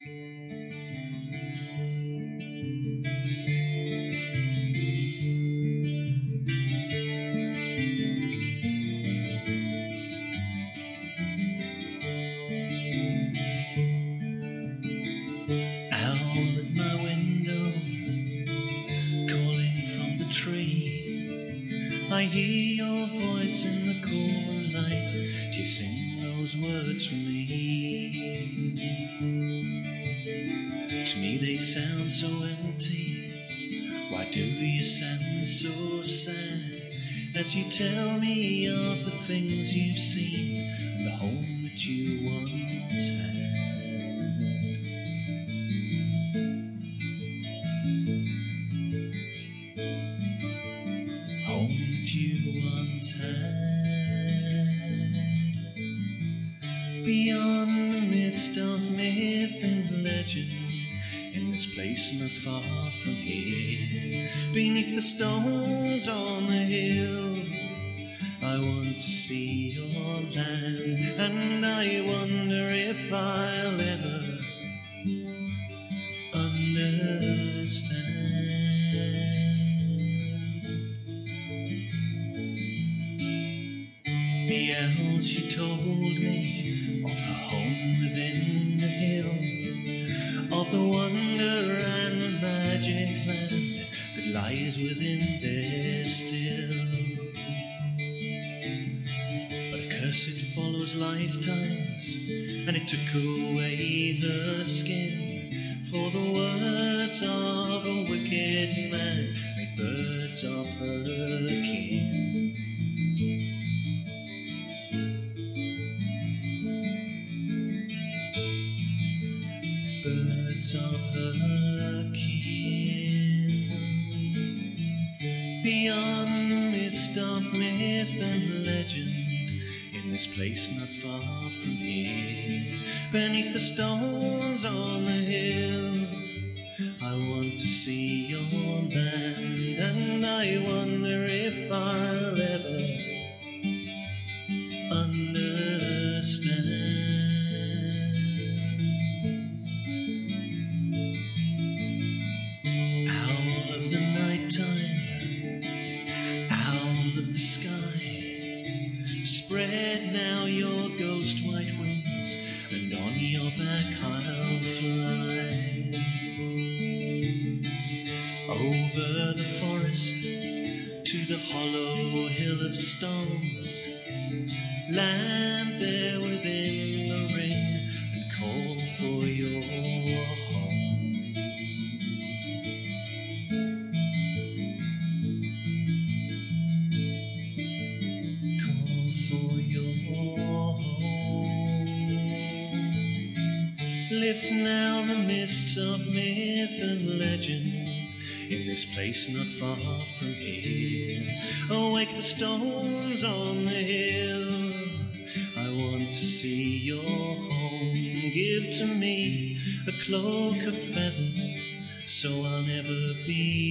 Música Birds of the kin, beyond mist of myth and legend, in this place not far from here, beneath the stones on the hill I want to see your band, and I wonder if I place not far from here. Awake the stones on the hill. I want to see your home. Give to me a cloak of feathers so I'll never be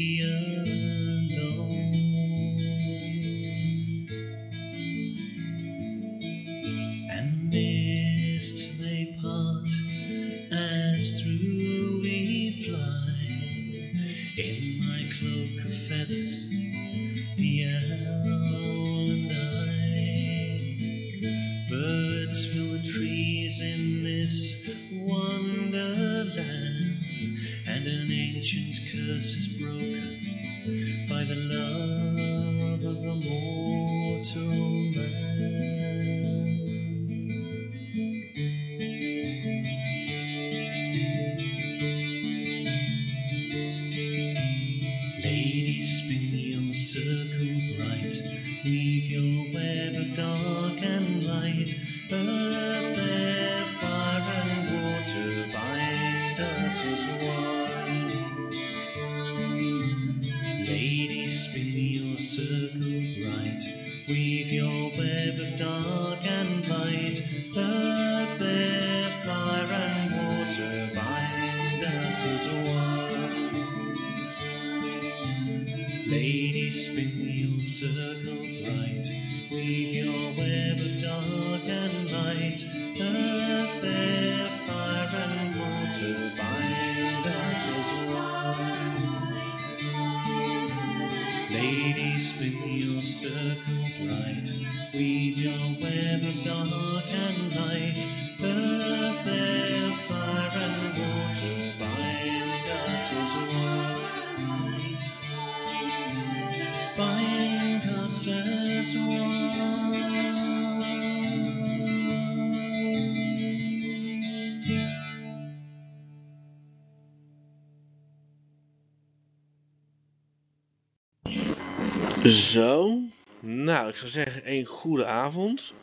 Zo, nou ik zou zeggen een goede avond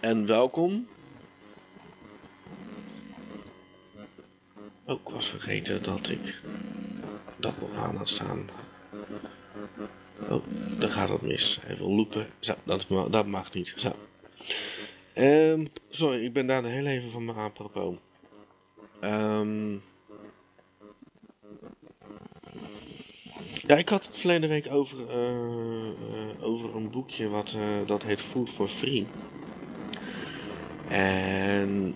en welkom. Ik was vergeten dat ik dat nog aan had staan. Oh, daar gaat het mis. Even loopen. Zo, dat, mag, dat mag niet. Zo. Um, sorry, ik ben daar heel even van me apropos. Um, Ja, ik had het verleden week over, uh, uh, over een boekje wat, uh, dat heet Food for Free. En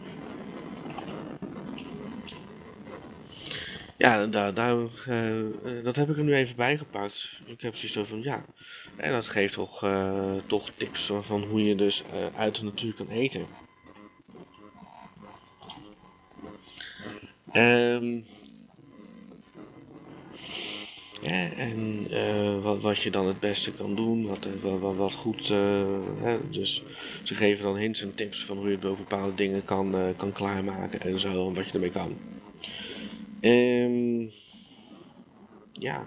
ja, daar, daar, dat heb ik er nu even bij gepakt. Ik heb zoiets van, ja, en dat geeft toch, toch tips van hoe je dus uit de natuur kan eten. Um, en uh, wat, wat je dan het beste kan doen, wat, eh, wat, wat goed. Uh, hè, dus ze geven dan hints en tips van hoe je bepaalde dingen kan, kan klaarmaken en zo, en wat je ermee kan. Um, ja.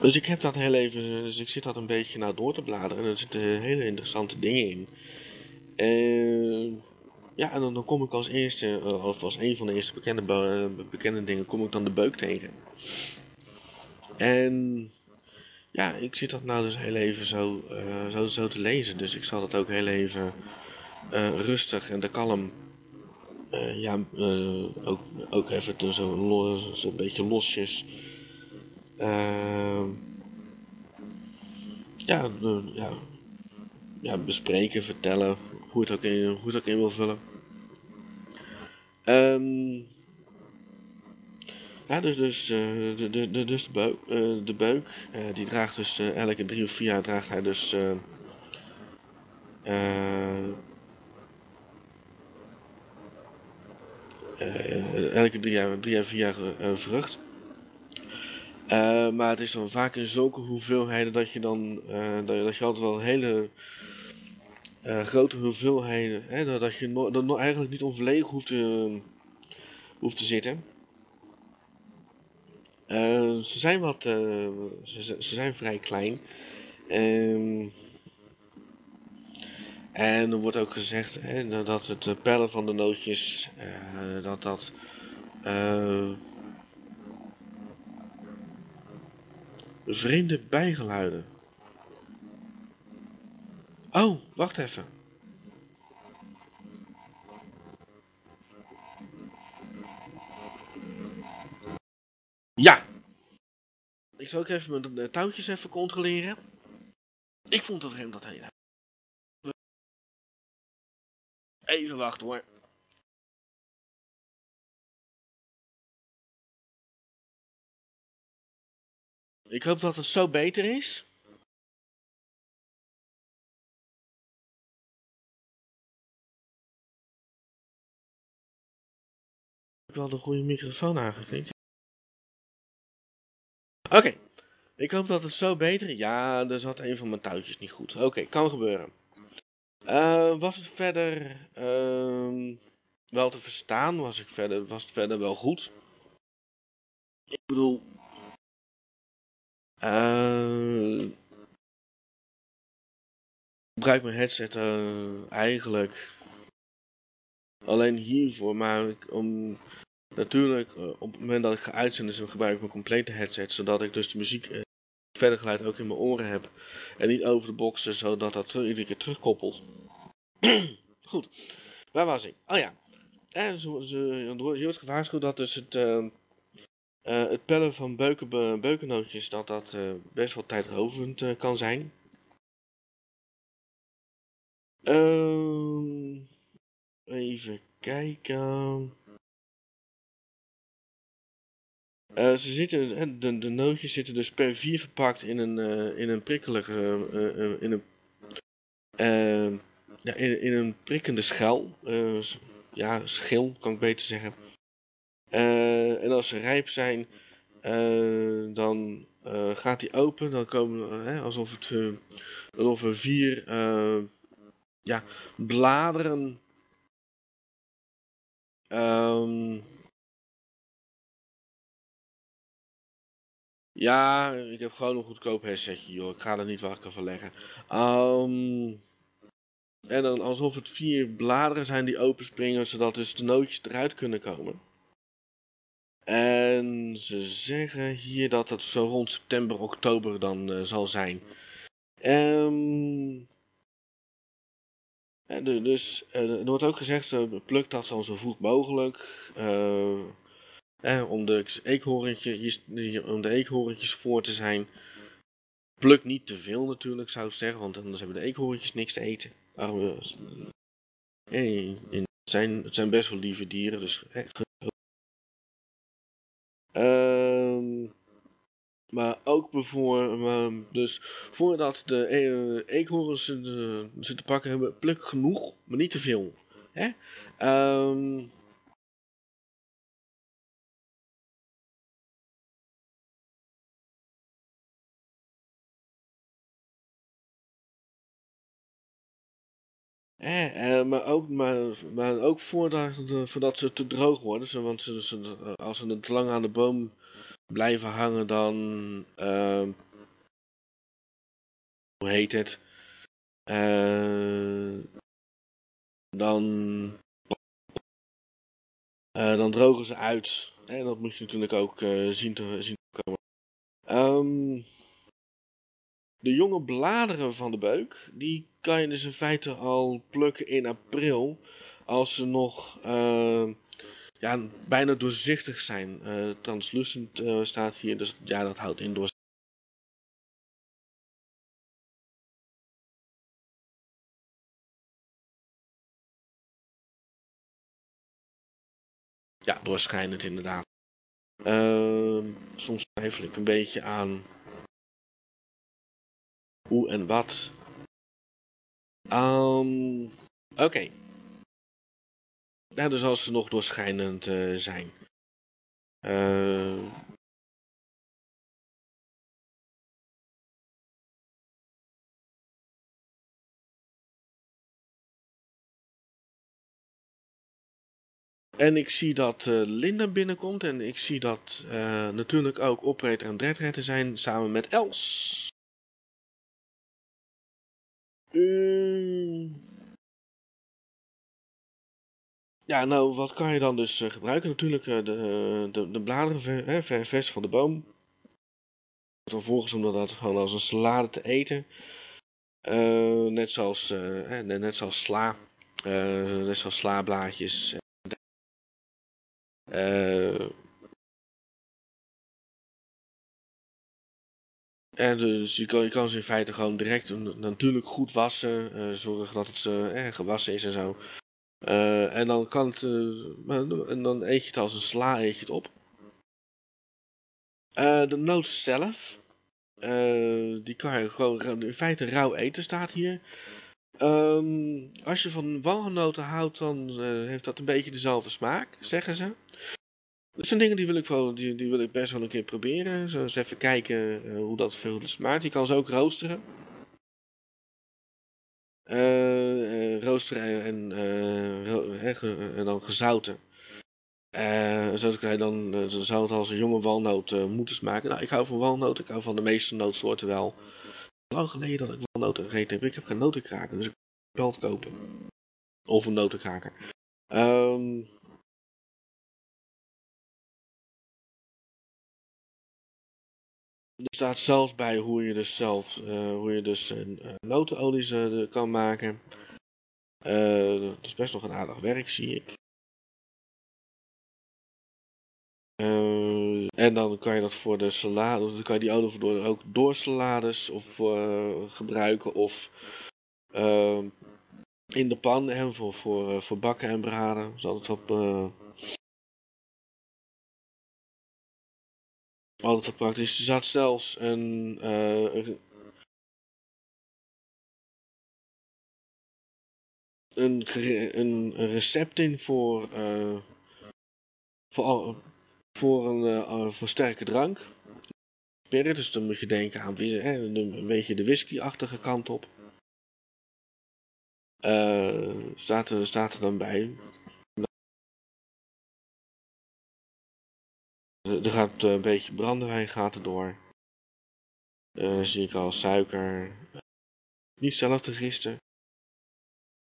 Dus ik heb dat heel even, dus ik zit dat een beetje nou door te bladeren en er zitten hele interessante dingen in. Uh, ja, en dan, dan kom ik als eerste, uh, of als een van de eerste bekende, uh, bekende dingen, kom ik dan de beuk tegen. En ja, ik zit dat nou dus heel even zo, uh, zo, zo te lezen. Dus ik zal dat ook heel even rustig en de kalm, ja, ook, ook even zo, een beetje losjes. ja, ja, ja, bespreken, vertellen, hoe het ook in, hoe het ook in wil vullen. Um, ja, dus, dus, uh, de, de, de, dus de buik, uh, de buik uh, die draagt dus elke drie of vier jaar draagt hij dus elke drie jaar, drie jaar, vier jaar vrucht. maar het is dan vaak in zulke hoeveelheden dat je dan dat, dat je altijd wel hele uh, grote hoeveelheden, hè, dat je no dat eigenlijk niet onverlegen hoeft te, hoeft te zitten. Uh, ze zijn wat, uh, ze, ze, zijn vrij klein. Um, en er wordt ook gezegd hè, dat het pellen van de nootjes, dat dat vreemde bijgeluiden Oh, wacht even. Ja. Ik zal ook even mijn touwtjes even controleren. Ik vond het vreemd dat hij... Even wachten hoor. Ik hoop dat het zo beter is. Wel de goede microfoon aangeklikt. Oké, ik hoop dat het zo beter. Ja, er zat een van mijn touwtjes niet goed. Oké, kan gebeuren. Uh, was het verder uh, wel te verstaan? Was, ik verder, was het verder wel goed? Ik bedoel... Ik gebruik mijn headset uh, eigenlijk alleen hiervoor, maar om Natuurlijk, uh, op het moment dat ik ga uitzenden, gebruik ik mijn complete headset, zodat ik dus de muziek uh, verder geluid ook in mijn oren heb. En niet over de boxen, zodat dat iedere keer terugkoppelt. Goed, waar was ik? Oh ja, en zo, je wordt gewaarschuwd dat dus het, uh, het pellen van beuken, beukennootjes, dat dat best wel tijdrovend kan zijn. Ehm, even kijken... Uh, ze zitten, de, de nootjes zitten dus per vier verpakt in een, uh, in een prikkelige, uh, in een, ja, in, in, een prikkende schel. ja, schil kan ik beter zeggen. en als ze rijp zijn, dan gaat die open. Dan komen alsof, het, alsof er vier ja, bladeren Ehm ja, ik heb gewoon een goedkoop headsetje, joh. Ik ga er niet wakker van leggen. Ehm en dan alsof het vier bladeren zijn die openspringen, zodat dus de nootjes eruit kunnen komen. En ze zeggen hier dat het zo rond september, oktober dan uh, zal zijn. Um, dus uh, er wordt ook gezegd, pluk dat dan zo vroeg mogelijk. Eh, om, de eekhoorntjes, om de eekhoorntjes voor te zijn. Pluk niet te veel natuurlijk, zou ik zeggen, want anders hebben de eekhoorntjes niks te eten. Uh, het, zijn, het zijn best wel lieve dieren, dus Ehm, maar ook bijvoorbeeld, dus voordat de e eekhoorns ze te pakken hebben, pluk genoeg, maar niet te veel. Hè? Um, Eh, eh, maar, ook, maar, maar ook voordat, voordat ze te droog worden. Want ze, als ze te lang aan de boom blijven hangen, dan. Uh, hoe heet het? Uh, dan. Uh, dan drogen ze uit. En dat moet je natuurlijk ook zien, te, zien te komen. Um, de jonge bladeren van de beuk, die kan je dus in feite al plukken in april. Als ze nog uh, ja, bijna doorzichtig zijn. Uh, translucent uh, staat hier, dus ja, dat houdt in door. Ja, doorschijnend inderdaad. Uh, soms twijfel ik een beetje aan hoe en wat. Um, Oké. Nou, dus als ze nog doorschijnend uh, zijn. Uh, En ik zie dat uh, Linda binnenkomt en ik zie dat natuurlijk ook Operator en Dreadretter zijn samen met Els. Ja, nou, wat kan je dan dus uh, gebruiken? Natuurlijk uh, de, de, de bladeren hè, vers van de boom. Vervolgens om dat gewoon als een salade te eten. Net zoals, net zoals sla. net zoals slaablaadjes. En dus je kan, je kan ze in feite gewoon direct natuurlijk goed wassen. Zorgen dat het gewassen is en zo. Uh, en dan kan het. en dan eet je het als een sla eet je het op. de noot zelf. die kan je gewoon in feite rauw eten, staat hier. Um, als je van walnoten houdt, dan heeft dat een beetje dezelfde smaak, zeggen ze. Dat zijn dingen die wil ik, wel, die, die wil ik best wel een keer proberen. Zo eens even kijken hoe dat veel smaakt. Je kan ze ook roosteren. Uh, uh, roosteren en, en dan gezouten. zoals ik zei, dan, dan zou het als een jonge walnoot moeten smaken. Nou, ik hou van walnoten. Ik hou van de meeste nootsoorten wel. Lang geleden dat ik walnoten gegeten heb. Ik heb geen notenkraker, dus ik kan het kopen. Of een notenkraker. Um, Er staat zelfs bij hoe je dus zelf uh, hoe je dus uh, notenolie uh, kan maken. dat is best nog een aardig werk, zie ik. en dan kan je dat voor de salade, dan kan je die olie door, ook door salades of gebruiken of in de pan hè, voor, voor, voor bakken en braden. Dat is altijd op altijd praktisch. Er zat zelfs een, uh, een, een, recept in voor, uh, voor, voor een uh, voor sterke drank. Spirit, dus dan moet je denken aan een beetje de whisky-achtige kant op. staat, er, staat er dan bij. Er gaat een beetje brandewijn gaat er door. zie ik al suiker. niet zelf te gisten.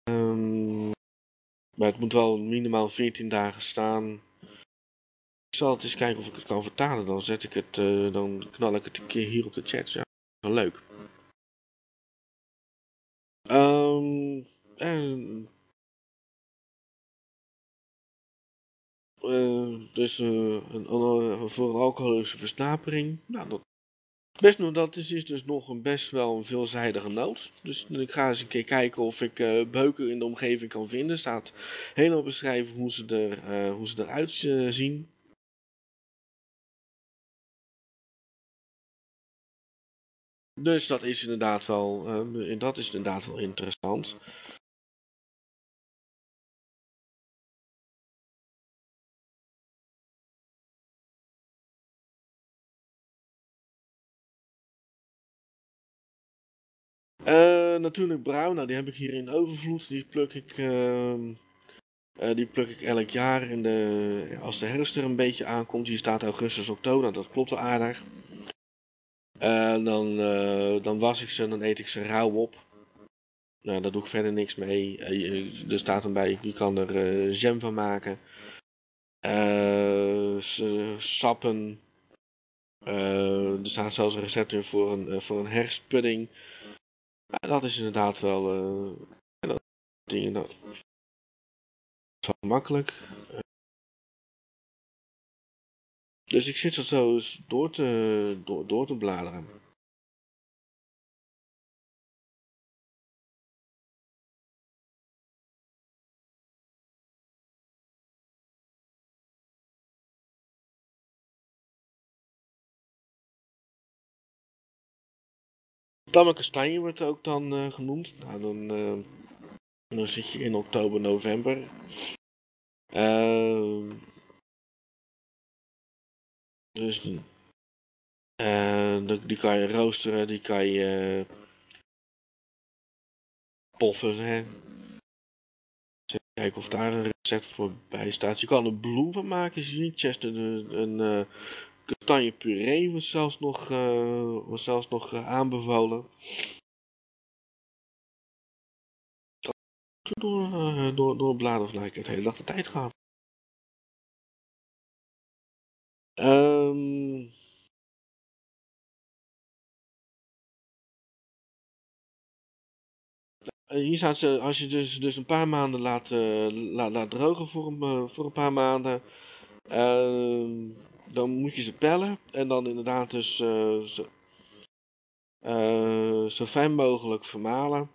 Ehm, maar het moet wel minimaal 14 dagen staan. Ik zal het eens kijken of ik het kan vertalen. Dan zet ik het, dan knal ik het een keer hier op de chat. Ja, wel leuk. En, dus uh, een, uh, voor een alcoholische versnapering. Nou, dat, best dat is, dus nog een best wel een veelzijdige noot. Dus ik ga eens een keer kijken of ik beuken in de omgeving kan vinden. Staat helemaal beschrijven hoe ze, er, hoe ze eruit zien. Dus dat is inderdaad wel, uh, dat is inderdaad wel interessant. Natuurlijk bruin, nou die heb ik hier in overvloed. Die pluk ik, uh, die pluk ik elk jaar in de, als de herfst er een beetje aankomt. Hier staat augustus, oktober, nou, dat klopt wel aardig. En dan, uh, dan was ik ze, dan eet ik ze rauw op. Nou, daar doe ik verder niks mee. Uh, er staat erbij, je kan er uh, jam van maken. sappen. er staat zelfs een recept in voor een, voor een herfstpudding. Dat is inderdaad wel... dat dingen, dat is wel makkelijk. Dus ik zit zo eens door te, door, door te bladeren. Tamme kastanje wordt ook dan uh, genoemd. Nou, dan, uh, dan zit je in oktober, november. Uh, dus uh, die kan je roosteren, die kan je poffen. Hè. Kijken of daar een recept voor bij staat. Je kan er bloem van maken, zie je. Chester, een, een uh, kastanje puree wordt zelfs nog, uh, wordt zelfs nog uh, aanbevolen. Door, door, door bladen van ik het hele dag de tijd gehad. Um, hier staat ze, als je dus, dus een paar maanden laat, uh, laat, laat drogen voor een, uh, voor een paar maanden, uh, dan moet je ze pellen en dan inderdaad dus uh, zo, zo fijn mogelijk vermalen.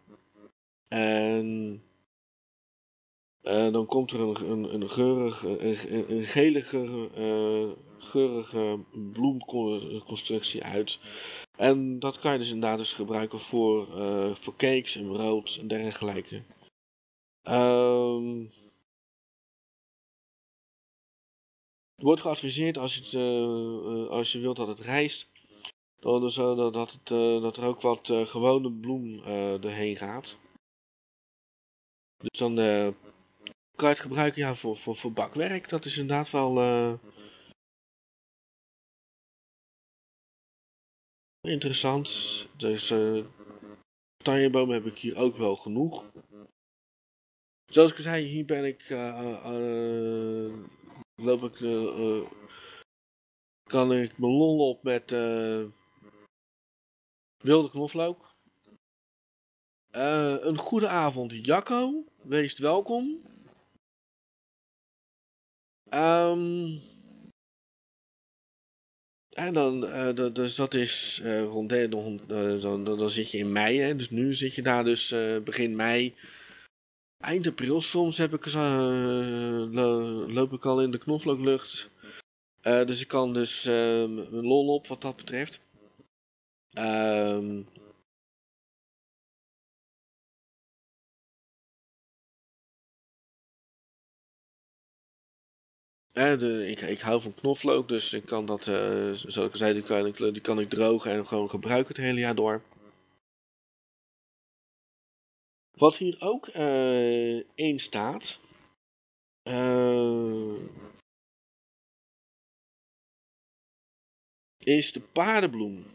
En dan komt er een, een, een geurig, een, een gelige geurige bloemconstructie uit. En dat kan je dus inderdaad dus gebruiken voor, voor cakes en brood en dergelijke. Um, wordt geadviseerd als je, het, uh, als je wilt dat het rijst, dat, dus, dat, het, dat er ook wat gewone bloem doorheen gaat. Dus dan kan je het gebruiken ja, voor, voor, voor bakwerk. Dat is inderdaad wel, interessant. Dus uh, heb ik hier ook wel genoeg. Zoals ik zei, hier ben ik, loop ik, kan ik mijn lol op met wilde knoflook. een goede avond, Jacco. Wees welkom. Um, en dan, uh, dus dat is uh, rond de, dan, dan, dan, zit je in mei, hè, dus nu zit je daar dus uh, begin mei, eind april soms heb ik, loop ik al in de knoflooklucht. dus ik kan dus mijn lol op wat dat betreft. Um, Eh, de, ik, ik hou van knoflook, dus ik kan dat, zoals ik zei, kan ik, die kan ik drogen en gewoon gebruiken het hele jaar door. Wat hier ook uh, in staat, is de paardenbloem.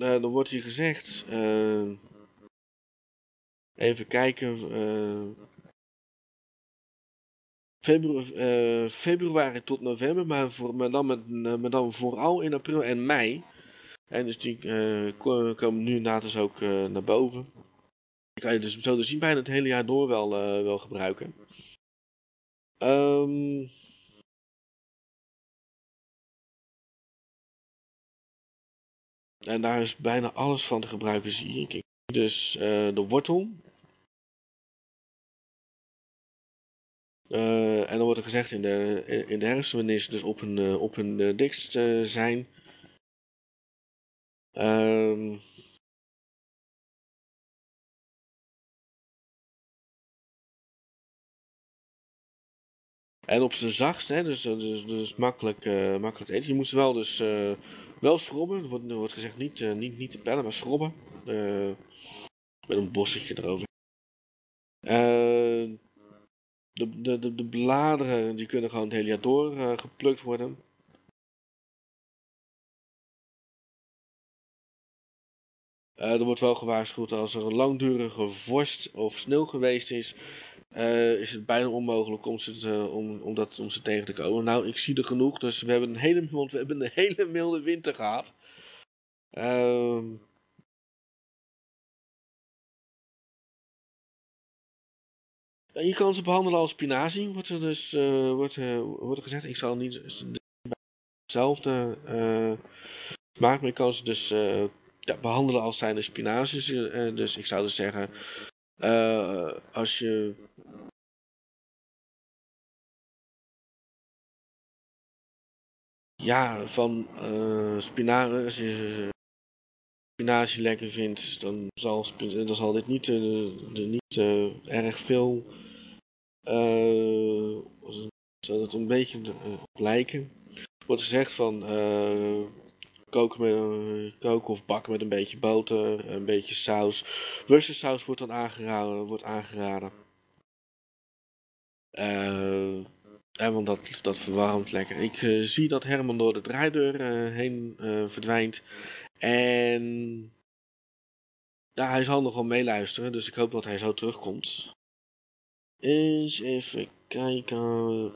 Uh, dan wordt hier gezegd, uh, even kijken, februari, februari, tot november, maar, voor, dan met, vooral in april en mei. En dus die komen nu inderdaad dus ook naar boven. Kan je dus zo te zien bijna het hele jaar door wel, wel gebruiken. Um, En daar is bijna alles van te gebruiken, zie ik. Dus uh, de wortel. Uh, en dan wordt er gezegd in de, in de herfst, wanneer ze dus op hun, uh, op hun dikst zijn. Um, en op zijn zachtst, hè, dus, dus, dus makkelijk, makkelijk eten. Je moet wel dus wel schrobben, er wordt, wordt gezegd niet, niet, niet te pellen, maar schrobben. Met een bossetje erover. De, de, de, de, bladeren die kunnen gewoon het hele jaar door geplukt worden. er wordt wel gewaarschuwd als er een langdurige vorst of sneeuw geweest is, uh, is het bijna onmogelijk om ze, om, om, dat, om ze tegen te komen. Nou, ik zie er genoeg, dus we hebben een hele, want we hebben een hele milde winter gehad. Uh, je kan ze behandelen als spinazie, wordt er dus uh, wordt, uh, wordt gezegd. Ik zal niet hetzelfde maken, maar je kan ze dus ja, behandelen als zijn spinazies. dus ik zou dus zeggen, uh, als je ja, van uh, spinazie, als je spinazie lekker vindt, dan zal, dan dit niet, uh, niet erg veel, uh, zal een beetje op lijken. Er wordt gezegd van koken, met, koken of bakken met een beetje boter, een beetje saus. Worcestersaus wordt dan aangeraden. Wordt aangeraden. Uh, want dat, dat verwarmt lekker. Ik uh, zie dat Herman door de draaideur heen verdwijnt. En ja, hij zal nog wel meeluisteren, dus ik hoop dat hij zo terugkomt. Eens even kijken.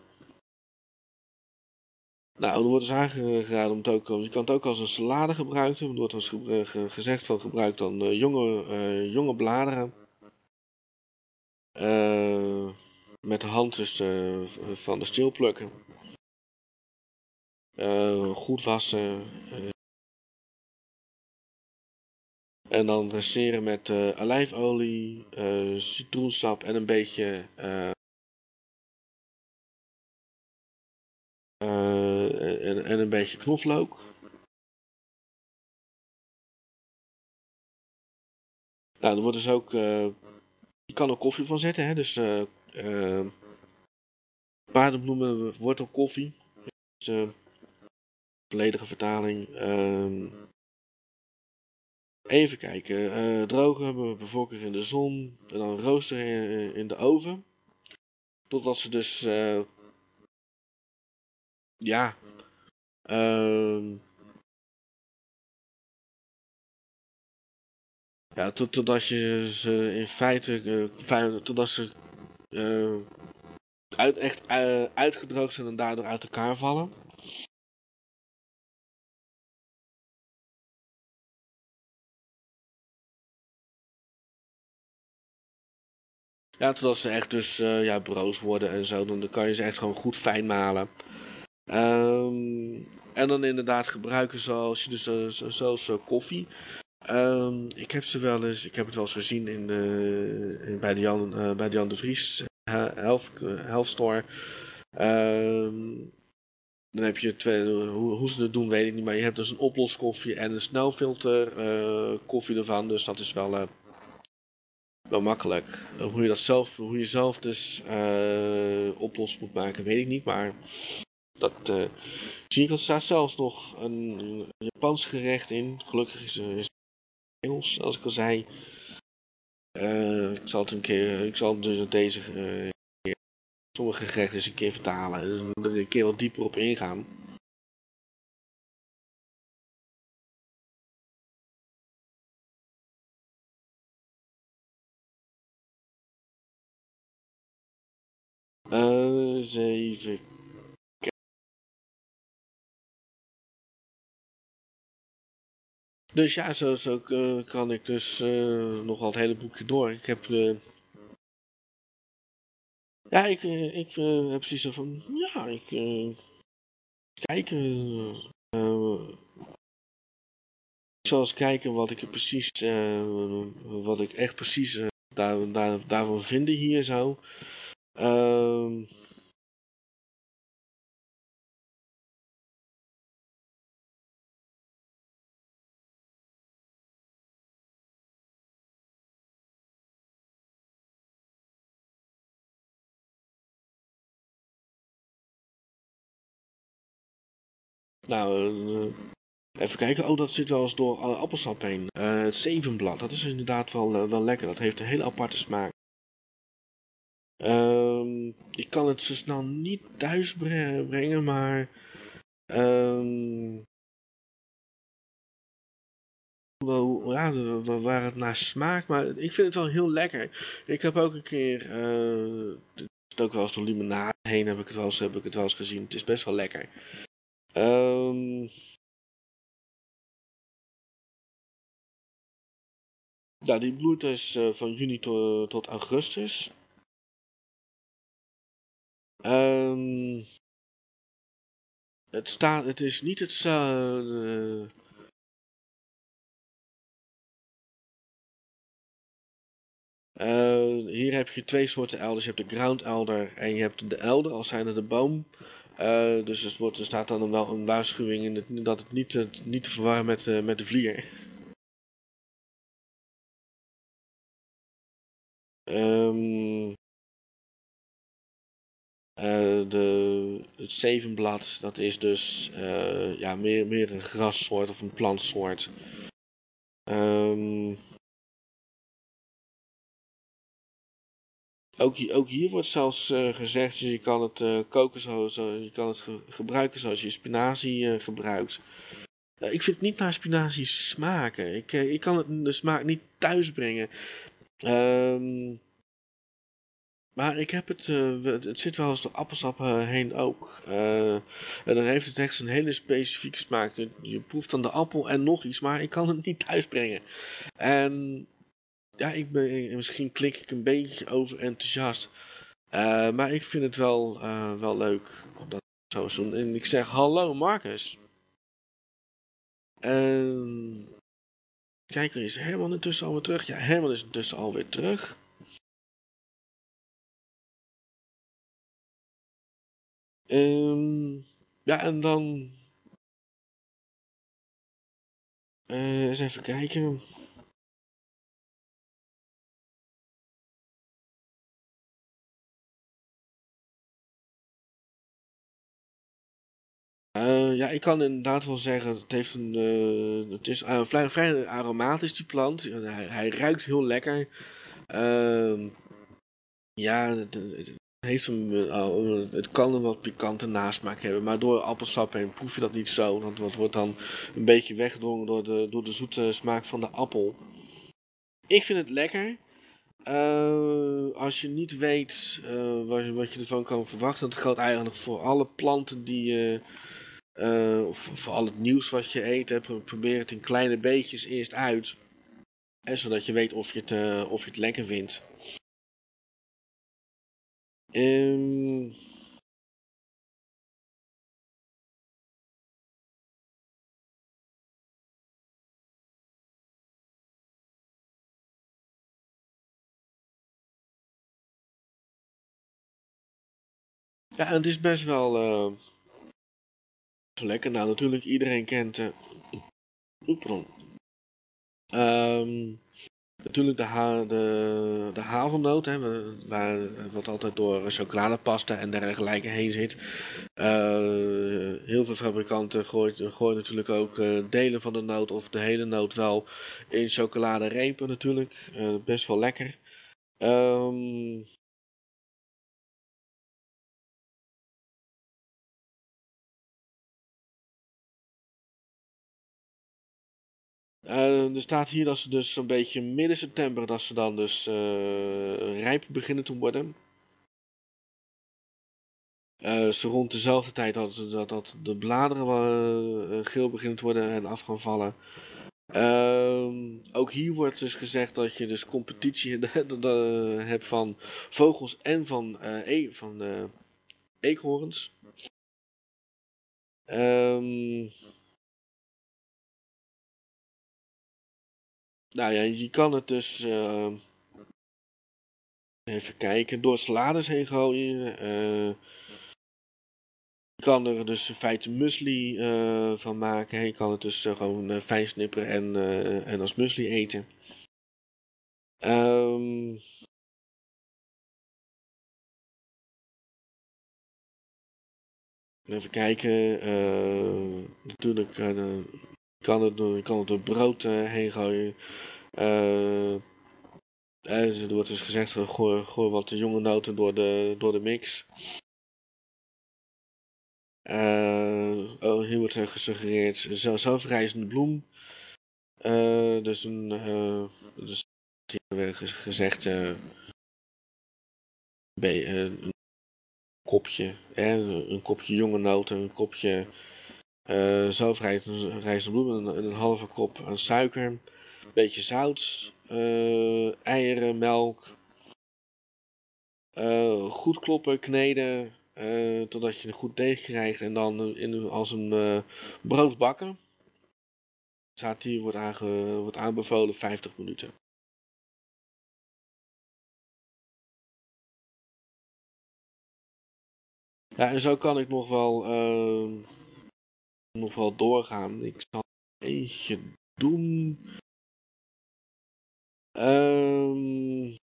Nou, er wordt dus aangeraden om het ook, je kan het ook als een salade gebruiken. Er wordt eh, gezegd van gebruik dan uh, jonge, uh, jonge bladeren. met de hand dus van de steel plukken. goed wassen. en dan dresseren met olijfolie, citroensap en een beetje een beetje knoflook. Nou, er wordt dus ook, uh, je kan er koffie van zetten, hè, dus uh, uh, paardenbloemen, wortelkoffie. Dus, volledige vertaling. Ehm, even kijken, drogen hebben we bijvoorbeeld in de zon en dan roosteren in, in de oven. Totdat ze dus, ja, Uh, ja, tot, totdat je ze in feite, uh, totdat ze uh, uit, echt uh, uitgedroogd zijn en daardoor uit elkaar vallen. Ja, totdat ze echt dus ja, broos worden en zo, dan kan je ze echt gewoon goed fijn malen. Um, en dan inderdaad gebruiken zoals, dus, uh, zoals uh, koffie. Um, ik heb ze wel eens, ik heb het wel eens gezien in de, in, bij, de Jan, bij de Jan de Vries Health, health Store. Um, dan heb je twee, hoe, hoe, ze dat doen weet ik niet, maar je hebt dus een oploskoffie en een snelfilter koffie ervan. Dus dat is wel, wel makkelijk. hoe je dat zelf, hoe je zelf dus oplos moet maken, weet ik niet, maar dat, eh, uh, er staat zelfs nog een, een, Japans gerecht in. Gelukkig is, is Engels, als ik al zei. Eh, ik zal het een keer, ik zal dus deze keer, sommige gerechten eens een keer vertalen. En er een keer wat dieper op ingaan. Uh, even Dus ja, zo, zo uh, kan ik dus uh, nogal het hele boekje door. Ik heb... Uh, ja, ik, ik heb zoiets van... Ja, ik... kijken... ik zal eens kijken wat ik er precies... wat ik echt precies daar, daar, daarvan vinden hier zo. Ehm Nou, uh, even kijken. Oh, dat zit wel eens door appelsap heen. Uh, het zevenblad, dat is inderdaad wel, wel lekker. Dat heeft een hele aparte smaak. Um, ik kan het zo snel niet thuis brengen, maar... Um, wel, ja, waar het naar smaakt, maar ik vind het wel heel lekker. Ik heb ook een keer, het ook wel eens door limonade heen, heb ik het wel eens, heb ik het wel eens gezien. Het is best wel lekker. Um, ja, die bloeit dus uh, van juni to tot augustus. Um, het, staat, het is niet het... Uh, hier heb je twee soorten elders. Je hebt de ground elder en je hebt de elder, als zijnde de boom. Uh, dus er, wordt, er staat dan wel een waarschuwing in dat het niet, uh, niet te verwarren met, uh, met de vlier. Um, de, het zevenblad, dat is dus ja, meer, meer een grassoort of een plantsoort. Um, Ook, ook hier wordt zelfs uh, gezegd, je kan het uh, koken zo, je kan het ge gebruiken zoals je spinazie uh, gebruikt. ik vind niet naar spinazie smaken. Ik, ik kan het, de smaak niet thuis brengen. Um, maar ik heb het, het zit wel eens door appelsap heen ook. en dan heeft het echt een hele specifieke smaak. Je, je proeft dan de appel en nog iets, maar ik kan het niet thuis brengen. En ja, ik ben, misschien klink ik een beetje over enthousiast. Uh, maar ik vind het wel, uh, wel leuk om dat zo te doen. En ik zeg, hallo Marcus. En... Kijk, is Herman intussen alweer terug? Ja, Herman is intussen alweer terug. Um, ja, en dan... Eens even kijken. Uh, ja, ik kan inderdaad wel zeggen, het, heeft een, uh, het is uh, vrij, aromatisch die plant. Hij, ruikt heel lekker. Ehm, ja, het, heeft een, het kan een wat pikante nasmaak hebben, maar door appelsap heen proef je dat niet zo. Want het wordt dan een beetje weggedrongen door de, door de zoete smaak van de appel. Ik vind het lekker. als je niet weet wat, je, ervan kan verwachten, dat geldt eigenlijk voor alle planten die of voor al het nieuws wat je eet, probeer het in kleine beetjes eerst uit. Hè, zodat je weet of je het, uh, of je het lekker vindt. Um, ja, het is best wel... Uh, lekker. Nou, natuurlijk, iedereen kent... Uh, natuurlijk de, ha de, de hazelnoot, hè, waar, wat altijd door chocoladepasta en dergelijke heen zit. Uh, heel veel fabrikanten gooien, natuurlijk ook uh, delen van de noot of de hele noot wel in chocoladerepen natuurlijk. Best wel lekker. Um, Uh, er staat hier dat ze dus zo'n beetje midden september dat ze dan dus uh, rijp beginnen te worden. Uh, zo rond dezelfde tijd dat, dat, dat de bladeren geel beginnen te worden en af gaan vallen. Ehm, ook hier wordt dus gezegd dat je dus competitie hebt van vogels en van, e van eekhoorns. Um, nou ja, je kan het dus uh, even kijken, door salades heen gooien. Uh, je kan er dus in feite muesli uh, van maken. Je kan het dus gewoon fijn snipperen en, en als muesli eten. Um, Even kijken. Natuurlijk kan, het kan het door brood uh, heen gooien. er wordt dus gezegd, gooi, gooi wat jonge noten door de, door de mix. oh, hier wordt gesuggereerd zelfrijzende bloem. dus een, dus hier gezegd, een kopje, hè, een kopje jonge noten, een kopje uh, zelfrijzende bloem, een, een, halve kop suiker, een beetje zout, uh, eieren, melk. Uh, goed kloppen, kneden, totdat je een goed deeg krijgt en dan in, als een brood bakken. Staat hier wordt, aange, wordt aanbevolen 50 minuten. Ja, en zo kan ik nog wel, uh, nog wel doorgaan. Ik zal eentje doen. Um,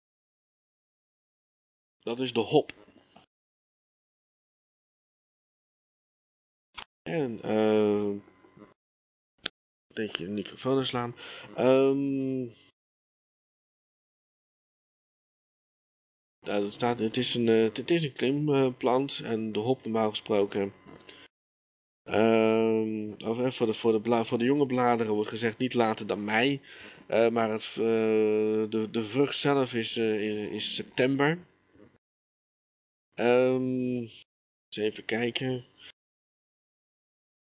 dat is de hop. En een beetje de microfoon slaan. Um, Nou, staat, het, is een, uh, het is een klimplant en de hop normaal gesproken. Uh, of, voor, de, voor, de voor de jonge bladeren wordt gezegd niet later dan mei. Uh, maar het, uh, de, de vrucht zelf is, is september. Um, even kijken.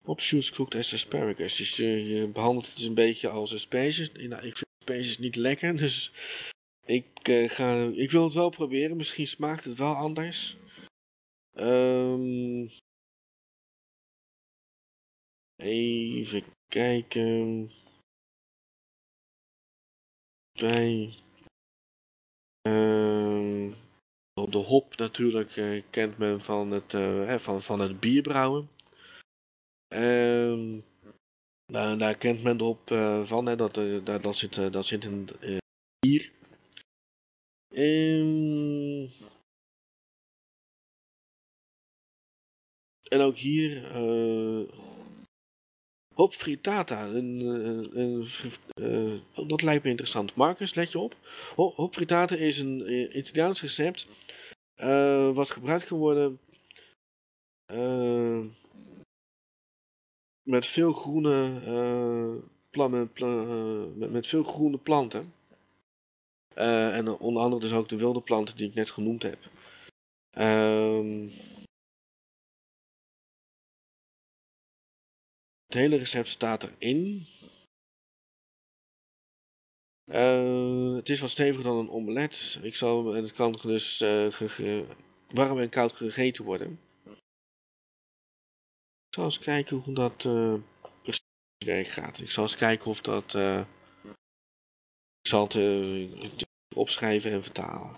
Opshoots cooked as asparagus. Dus je behandelt het een beetje als asperges. Nou, ik vind asperges niet lekker, dus ik, ga, ik wil het wel proberen. Misschien smaakt het wel anders. Um, even kijken. Bij. Uh, de hop natuurlijk uh, kent men van het, uh, van, van het bierbrouwen. Um, nou, daar kent men de hop van. Hè, dat, dat, dat, zit, dat zit in bier. Um, en ook hier uh, hop frittata. Een, een, een, uh, dat lijkt me interessant. Marcus, let je op. Hop frittata is een uh, Italiaans recept wat gebruikt kan worden met veel groene met, met veel groene planten. Uh, en onder andere dus ook de wilde planten die ik net genoemd heb. Um, hele recept staat erin. Uh, het is wat steviger dan een omelet. Ik zal, het kan dus uh, warm en koud gegeten worden. Ik zal eens kijken hoe dat precies werk gaat. Ik zal eens kijken of dat... ik zal het opschrijven en vertalen.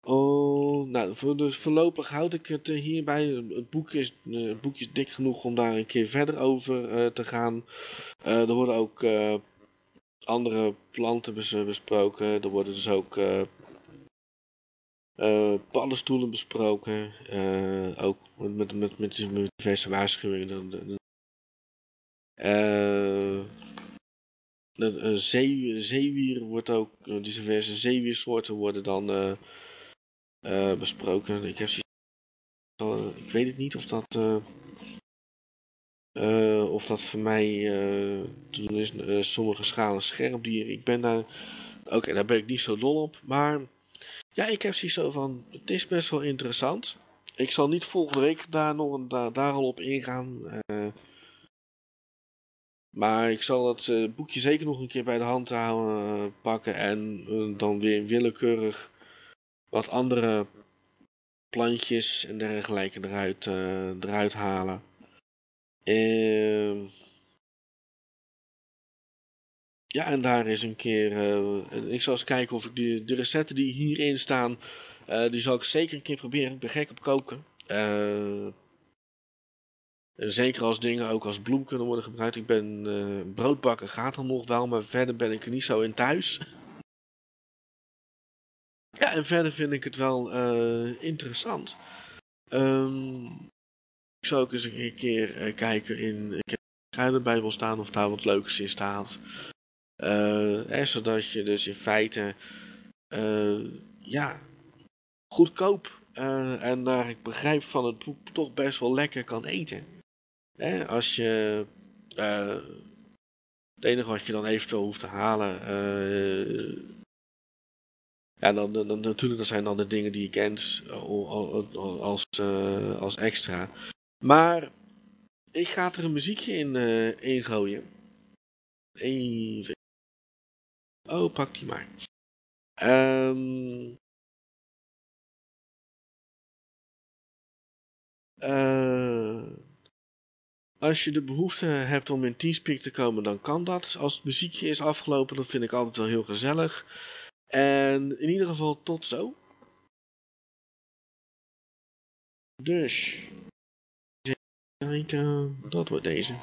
Oh, nou, dus voorlopig houd ik het eh, hierbij. Het boek, is, eh, het boek is dik genoeg om daar een keer verder over uh, te gaan. Er worden ook andere planten besproken. Er worden dus ook paddenstoelen besproken. ook met, met, met, met diverse waarschuwingen. Zee, zeewier wordt ook, diverse zeewiersoorten worden dan besproken. Ik, heb, ik weet het niet of dat, of dat voor mij is. sommige schalen scherpdieren. Ik ben daar, oké, daar ben ik niet zo dol op. Maar Ja, ik heb zoiets zo van, het is best wel interessant. Ik zal niet volgende week daar, nog, daar, daar al op ingaan. Maar ik zal dat boekje zeker nog een keer bij de hand houden, pakken en dan weer willekeurig wat andere plantjes en dergelijke eruit, eruit halen. Ehm, ja, en daar is een keer. ik zal eens kijken of ik die, de recepten die hierin staan. die zal ik zeker een keer proberen. Ik ben gek op koken. Zeker als dingen ook als bloem kunnen worden gebruikt. Ik ben broodbakken gaat dan nog wel, maar verder ben ik er niet zo in thuis. Ja, en verder vind ik het wel uh, interessant. Um, ik zou ook eens een keer uh, kijken in. Ik heb de kruidenbijbel staan of daar wat leuks in staat. Eh, zodat je dus in feite. ja, goedkoop. en naar ik begrijp van het boek toch best wel lekker kan eten. Als je uh, het enige wat je dan eventueel hoeft te halen, uh, ja, dan, natuurlijk dat zijn dan de dingen die je kent als, uh, als extra. Maar ik ga er een muziekje in, uh, in gooien. Even. Oh, pak die maar. Uh, als je de behoefte hebt om in Teamspeak te komen, dan kan dat. Als het muziekje is afgelopen, dat vind ik altijd wel heel gezellig. En in ieder geval tot zo. Dus. Kijken, dat wordt deze.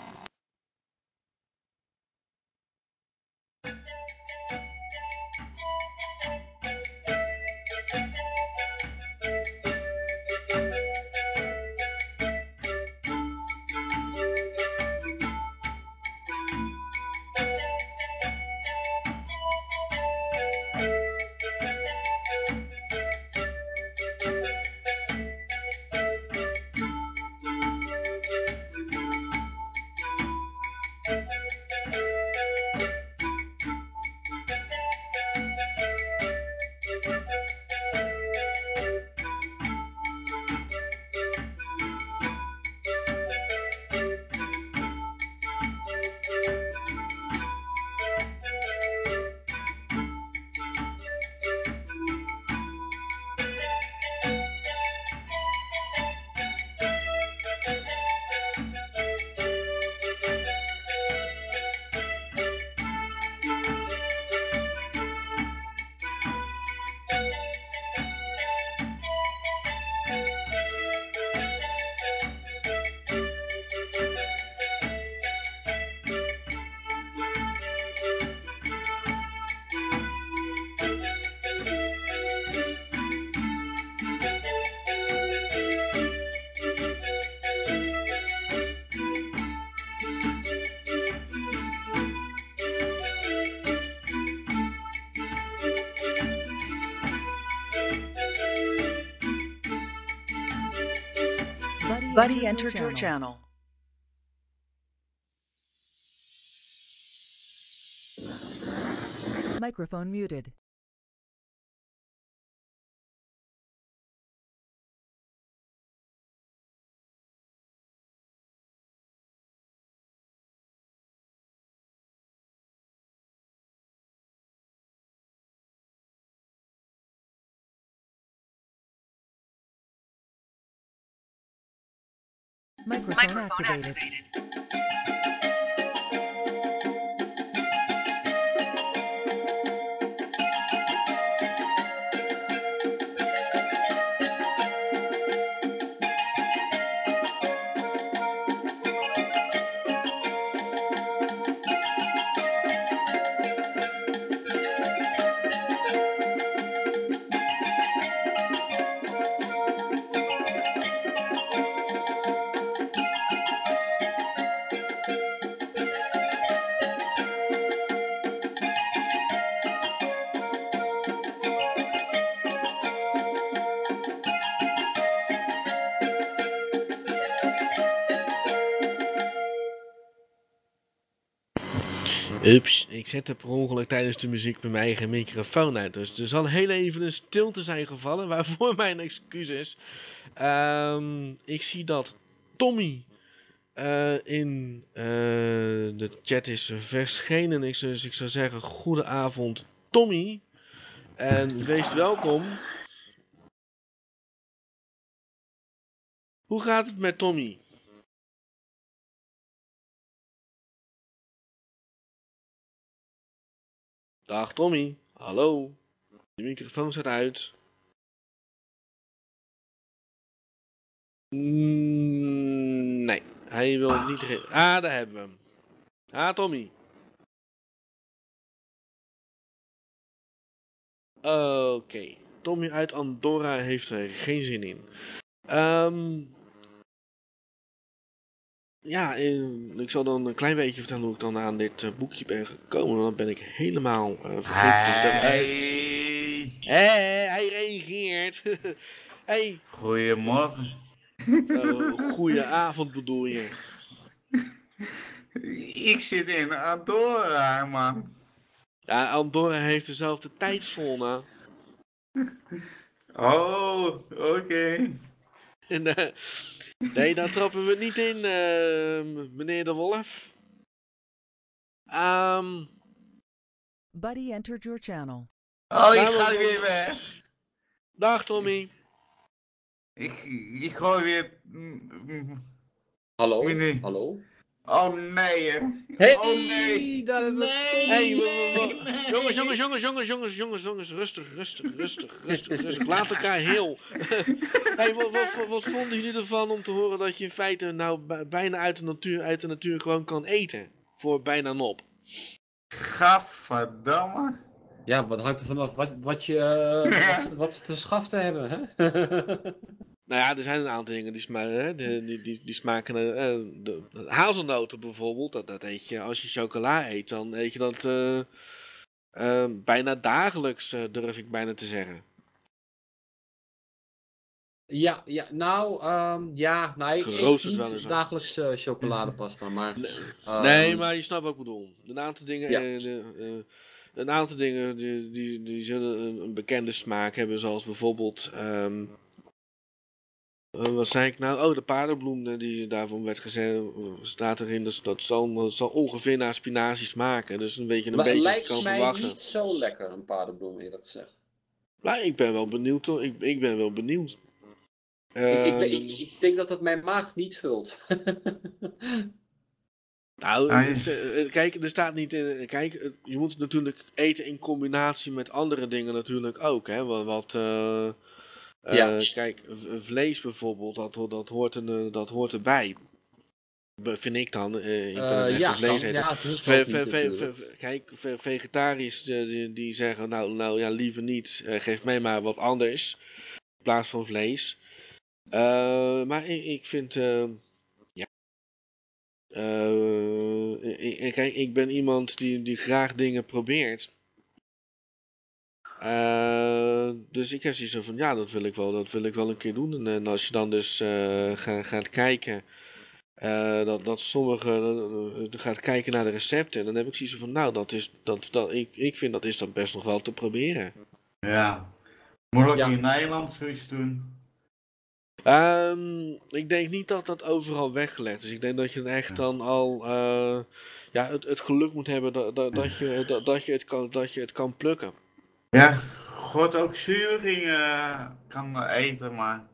Entered your channel. Microphone muted. Microphone, Microphone activated. activated. Zette per ongeluk tijdens de muziek mijn eigen microfoon uit. Dus er zal heel even een stilte zijn gevallen, waarvoor mijn excuses. Ehm ik zie dat Tommy eh, in eh, de chat is verschenen. Dus ik zou zeggen, goedenavond Tommy. En wees welkom. Hoe gaat het met Tommy? Dag Tommy, hallo. De microfoon staat uit. Mm, nee, hij wil niet... Ah, daar hebben we hem. Ah, Tommy. Oké, Tommy uit Andorra heeft er geen zin in. Ehm ja, eh, ik zal dan een klein beetje vertellen hoe ik dan aan dit eh, boekje ben gekomen. Dan ben ik helemaal eh vergeten. Hey. Hé, hij reageert. hey, Goedemorgen. uh, goeie avond bedoel je. Ik zit in Andorra, man. Ja, Andorra heeft dezelfde tijdzone. Oh, oké. En, eh, nee, daar trappen we niet in, eh, meneer de Wolf. Ehm, Buddy entered your channel. Oh, ik ga weer weg. dag Tommy. Ik, ik gooi weer... mm, mm. Hallo? Meneer. Hallo? Oh nee, hè. Hey, Oh nee. daar is Nee. Hey, wa- nee. jongens, jongens, jongens, jongens, jongens, jongens, jongens, rustig, rustig, rustig, rustig, rustig. Laat elkaar heel. hey, wat, wat, wat, wat vonden jullie ervan om te horen dat je in feite nou bij- bijna uit de natuur, uit de natuur gewoon kan eten? Voor bijna nop. Gadverdamme. Ja, wat hangt er vanaf wat, wat, je, eh, wat ze te schaften hebben, hè? Nou ja, er zijn een aantal dingen die, sma hè, die, die, die smaken. eh, de, hazelnoten bijvoorbeeld, dat, dat eet je als je chocola eet, dan eet je dat eh, eh, bijna dagelijks, durf ik bijna te zeggen. ja, ja, nou, ehm, ja, nou, ik eet Geroosterd niet dagelijks chocoladepasta, maar... ehm, nee, maar je snapt wat ik bedoel. Een aantal dingen, Ja. de, een aantal dingen die, die, die zullen een, een bekende smaak hebben, zoals bijvoorbeeld. ehm, eh, wat zei ik nou? Oh, de paardenbloem eh, die daarvan werd gezegd, eh, staat erin, dus dat zal, dat zal ongeveer naar spinazie smaken. Dus een beetje een li- beetje lijkt kan mij verwachten. niet zo lekker, een paardenbloem, eerlijk gezegd. Maar ik ben wel benieuwd hoor. Ik, ik ben wel benieuwd. ik, ik, Ehm, ik, ik denk dat het mijn maag niet vult. Nou, Ah, ja. kijk, er staat niet in. Kijk, je moet het natuurlijk eten in combinatie met andere dingen natuurlijk ook. Hè? Wat, wat Ja. Kijk, v- vlees bijvoorbeeld, dat, dat, hoort, een, eh, dat hoort erbij. Vind ik dan. eh, ik Eh, ja, kan, vleeseter. ja, Ve- ook niet ve- ve- natuurlijk. ve- kijk, ve- vegetariërs eh, die, die zeggen, nou, nou ja, liever niet, eh, geef mij maar wat anders in plaats van vlees. Eh, maar ik, ik vind, eh, ja, eh, ik, ik- kijk, ik ben iemand die, die graag dingen probeert. Eh, dus ik heb zoiets van, ja, dat wil ik wel, dat wil ik wel een keer doen. En, en als je dan dus eh, ga- gaat kijken, eh, dat, dat sommige eh, gaat kijken naar de recepten, dan heb ik zoiets van, nou, dat is, dat, dat, ik, ik vind dat is dan best nog wel te proberen. Ja. Moet ik Ja. in Nederland zoiets doen? Ehm, ik denk niet dat dat overal weggelegd is. Ik denk dat je echt dan al eh, ja, het, het geluk moet hebben dat, dat, dat, je, dat, dat, je het kan, dat je het kan plukken. Ja, God ook zuring eh, kan eten, maar...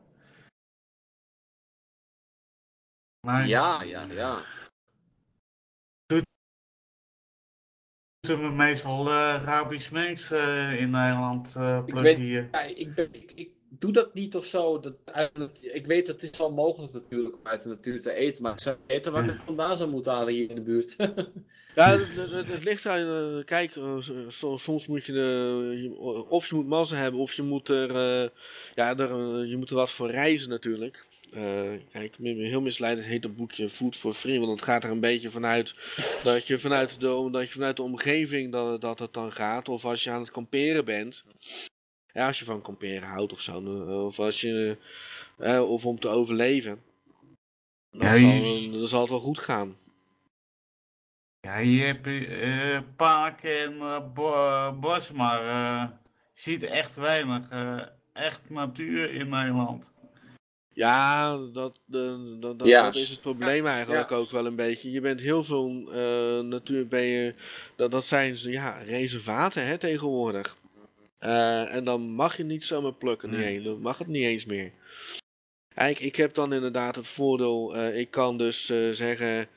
Maar Ja, ja, ja. moeten we meestal uh, Arabisch mees eh, in Nederland eh Ik hier. Ja, ik, ben, ik, ik doe dat niet of zo. Dat, ik weet dat het is wel mogelijk natuurlijk om uit de natuur te eten, maar ik zou weten waar ik het vandaan zou moeten halen hier in de buurt. Ja, het, het, het- het ligt aan, eh, kijk, eh, so- soms moet je, de, je- of je moet massa hebben, of je moet er, eh, ja, er, eh, je moet er wat voor reizen natuurlijk. Eh, kijk, heel misleidend heet het boekje Food for Free, want het gaat er een beetje vanuit dat je vanuit de, dat je vanuit de omgeving dat, dat het dan gaat, of als je aan het kamperen bent. Ja, als je van kamperen houdt of zo, eh, of als je, eh, of om te overleven. Dan, Ja, zal, je- dan zal het wel goed gaan. Ja, je hebt eh parken en eh, bo eh, bos, maar eh, je ziet echt weinig eh, echt natuur in Nederland. Ja, dat, dat, dat, Ja. dat is het probleem eigenlijk ook wel een beetje. Je bent heel veel eh, natuur, ben je, dat, dat zijn ja, reservaten hè, tegenwoordig. Eh, en dan mag je niet zomaar plukken, Nee. dan mag het niet eens meer. Kijk, ik heb dan inderdaad het voordeel, eh, ik kan dus eh, zeggen,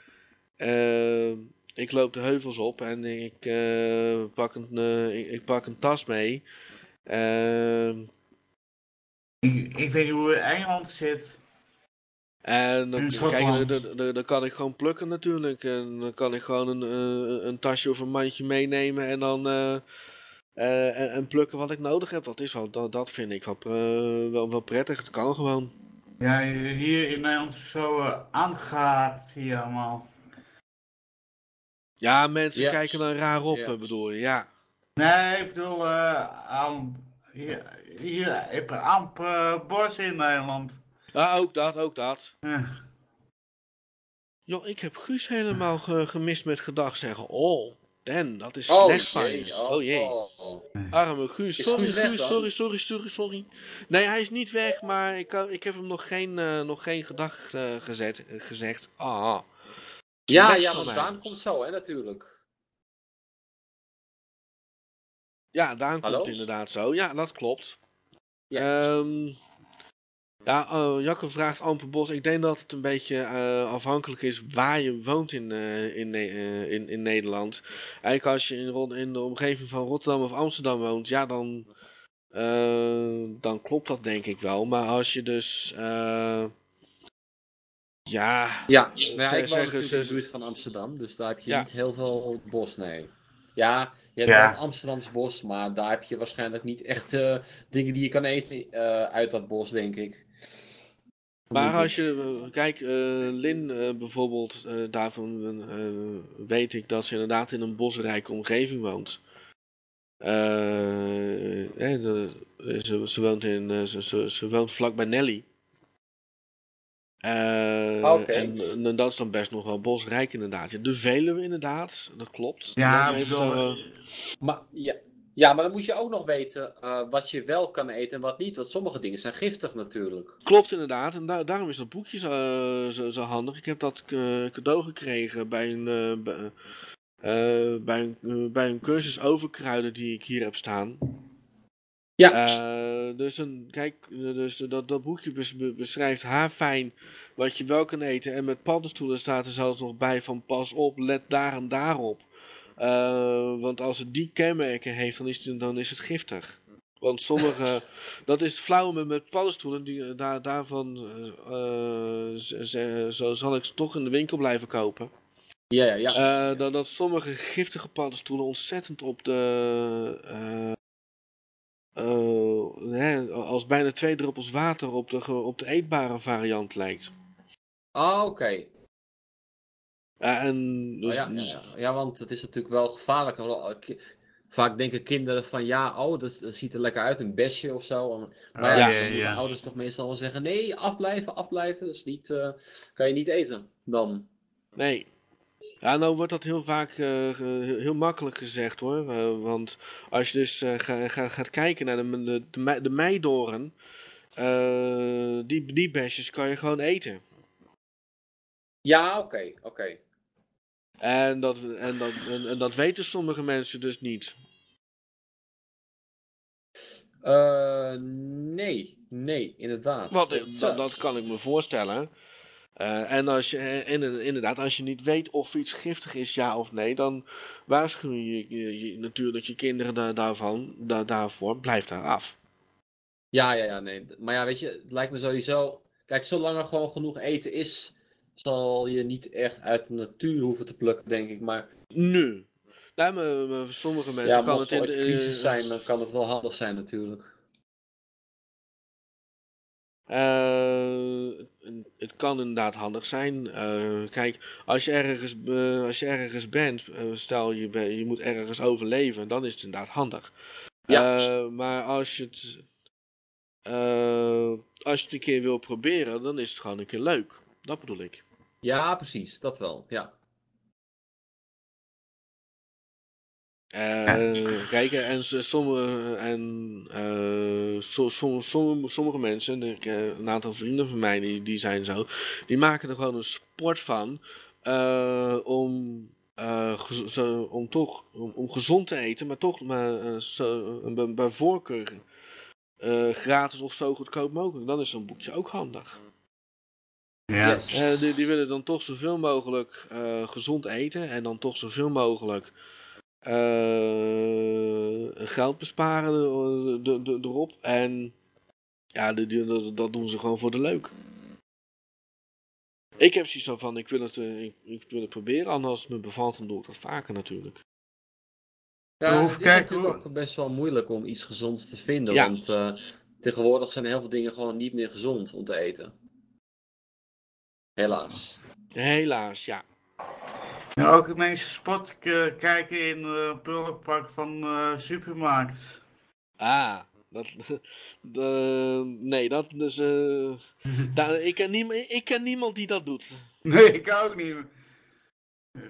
ik loop de heuvels op en ik, pak, een, ik, ik pak een tas mee. Ehm Ik, ik weet niet hoe Engeland zit. En dan, kijk, dan, dan- kan ik gewoon plukken natuurlijk. En dan kan ik gewoon een, een tasje of een mandje meenemen en dan eh, en, en plukken wat ik nodig heb. Dat, is wel, dat, dat vind ik wel, eh, wel, wel prettig. Het kan gewoon. Ja, hier in Nederland is het zo eh, aangehaakt hier allemaal. Ja, mensen kijken dan raar op, bedoel je. Ja. Nee, ik bedoel, eh, aan, hier, hier heb je amper eh, bos in Nederland. ja, ook dat, ook dat. Ja. Joh, ik heb Guus helemaal ge- gemist met gedag zeggen. Oh, Dan, dat is Oh slecht van je. jee, Oh jee. oh. Arme Guus. Sorry, Guus weg Guus. dan? Sorry, sorry, sorry, sorry. Nee, hij is niet weg, maar ik, kan, ik heb hem nog geen, eh, nog geen gedag eh, gezet, eh, gezegd. Ah. Ja, ja, want. Daan komt zo, hè, natuurlijk. Ja, Daan Hallo? komt inderdaad zo. Ja, dat klopt. Ja. Ehm, ja, eh, Jacke vraagt Amper Bos. Ik denk dat het een beetje eh, afhankelijk is waar je woont in, eh, in, eh, in, in Nederland. Eigenlijk als je in, in de omgeving van Rotterdam of Amsterdam woont, ja, dan, eh, dan klopt dat denk ik wel. Maar als je dus, eh, ja, Ja, nou ja, ik woon natuurlijk in de buurt van Amsterdam, dus daar heb je Ja. niet heel veel bos, nee. Ja, je hebt Ja. wel Amsterdams bos, maar daar heb je waarschijnlijk niet echt eh, dingen die je kan eten eh, uit dat bos, denk ik. Maar als je, eh, kijk, eh, Lin eh, bijvoorbeeld, eh, daarvan eh, weet ik dat ze inderdaad in een bosrijke omgeving woont. Eh, de- ze, ze, woont in, ze, ze, ze woont vlakbij Nelly. Eh, Ah, Oké. en, en dat is dan best nog wel bosrijk inderdaad. Ja, de Veluwe inderdaad, dat klopt. Ja, Dat bedoel, Maar, ja, ja, maar dan moet je ook nog weten eh, wat je wel kan eten en wat niet, want sommige dingen zijn giftig natuurlijk. Klopt inderdaad, en da- daarom is dat boekje zo, zo, zo handig. Ik heb dat eh, cadeau gekregen bij een, eh, bij, eh, bij, een, eh, bij een cursus over kruiden die ik hier heb staan. Ja. Eh, dus een, kijk, eh, dus dat, dat boekje bes- be- beschrijft haarfijn wat je wel kan eten. En met paddenstoelen staat er zelfs nog bij van pas op, let daar en daarop. Eh, want als het die kenmerken heeft, dan is het, dan is het giftig. Want sommige, dat is het flauwe met, met paddenstoelen, die, eh, daar, daarvan z- zo zal ik ze toch in de winkel blijven kopen. Ja, ja, ja. Eh, dat, dat sommige giftige paddenstoelen ontzettend op de. hè, als bijna twee druppels water op de, op de eetbare variant lijkt. Ah, oké. En dus, Oh, ja, ja, want het is natuurlijk wel gevaarlijk. Ki- Vaak denken kinderen van ja, oh, dat, dat ziet er lekker uit, een besje of zo. Maar Oh, ja, ja, dan moeten ja. ouders toch meestal wel zeggen: nee, afblijven, afblijven. Dat is niet, eh, kan je niet eten dan. Nee. Ja, nou wordt dat heel vaak eh, heel makkelijk gezegd hoor. Eh, want als je dus eh, ga, ga- gaat kijken naar de, de, de, mei- de meidoren, eh, die, die besjes kan je gewoon eten. Ja, oké, oké. En dat, en, dat, en, en dat weten sommige mensen dus niet. Eh, nee, nee, inderdaad. Want Dat- eh, dat, kan ik me voorstellen. Eh, en als je, en, inderdaad, als je niet weet of iets giftig is, ja of nee, dan waarschuw je, je, je natuurlijk je kinderen daar, daarvan, daar, daarvoor. Blijf daar af. Ja, ja, ja, nee. Maar ja, weet je, het lijkt me sowieso. Kijk, zolang er gewoon genoeg eten is, zal je niet echt uit de natuur hoeven te plukken, denk ik. Maar Nu. Nou, maar, maar voor sommige mensen ja, kan het in de- crisis zijn, dan kan het wel handig zijn natuurlijk. Eh, het kan inderdaad handig zijn. Eh, kijk, als je ergens, eh, als je ergens bent, stel je, ben- je moet ergens overleven, dan is het inderdaad handig. Ja. Maar als je het, als je het een keer wil proberen, dan is het gewoon een keer leuk. Dat bedoel ik. Ja, precies, dat wel. Ja. Eh, Kijk, en sommige, en, eh, so- som- som- sommige mensen, eh, een aantal vrienden van mij, die, die zijn zo, die maken er gewoon een sport van om, zo, om toch om, om gezond te eten, maar toch maar, zo, bij, bij voorkeur gratis of zo goedkoop mogelijk. Dan is zo'n boekje ook handig. Ja. Yes. Eh, die, die willen dan toch zoveel mogelijk eh, gezond eten en dan toch zoveel mogelijk eh, geld besparen erop. En ja, die, die- dat, dat doen ze gewoon voor de leuk. Ik heb zoiets van, ik wil, het, ik, ik wil het proberen, anders als het me bevalt, dan doe ik dat vaker natuurlijk. Ja, het is kijken natuurlijk ook best wel moeilijk om iets gezonds te vinden. Ja. Want eh, tegenwoordig zijn heel veel dingen gewoon niet meer gezond om te eten. Helaas. Helaas, ja. Ja, ook mensen sport k- kijken in de prullenpak van de supermarkt. Ah, dat, de, nee, dat is, eh, daar, ik, ken niemand, ik ken niemand die dat doet. Nee, ik ook niet. Eh,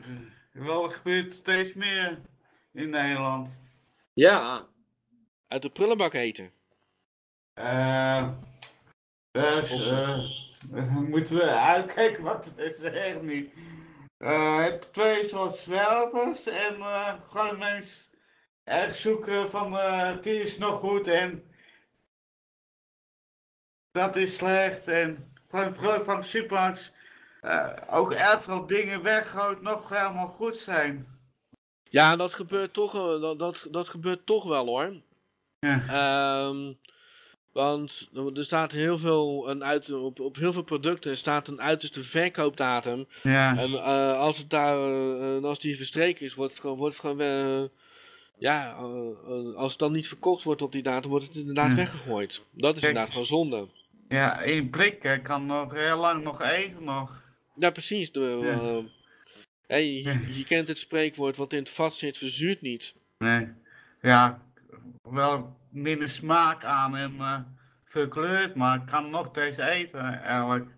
Wel, gebeurt steeds meer in Nederland. Ja, Uit de prullenbak eten. Eh, dus, eh, dan moeten we uitkijken wat we zeggen nu. Het twee soort zwervers en eh, gewoon mensen erg zoeken van eh die is nog goed en dat is slecht en gewoon van supermarkt ook erg veel dingen weggooit nog helemaal goed zijn. Ja, dat gebeurt toch, dat, dat, dat gebeurt toch wel hoor. Ja. Ehm, want er staat heel veel, een uit, op, op heel veel producten staat een uiterste verkoopdatum. Ja. En eh, als, het daar, eh, als die verstreken is, wordt het gewoon, wordt het gewoon eh, ja, als het dan niet verkocht wordt op die datum, wordt het inderdaad Ja. weggegooid. Dat is Kijk. inderdaad gewoon zonde. ja, één blik kan nog heel lang nog eten nog. Ja, precies. De, Ja. hè, je, je kent het spreekwoord, wat in het vat zit, verzuurt niet. Nee. Ja, wel minder smaak aan en eh verkleurd, maar ik kan nog steeds eten eigenlijk.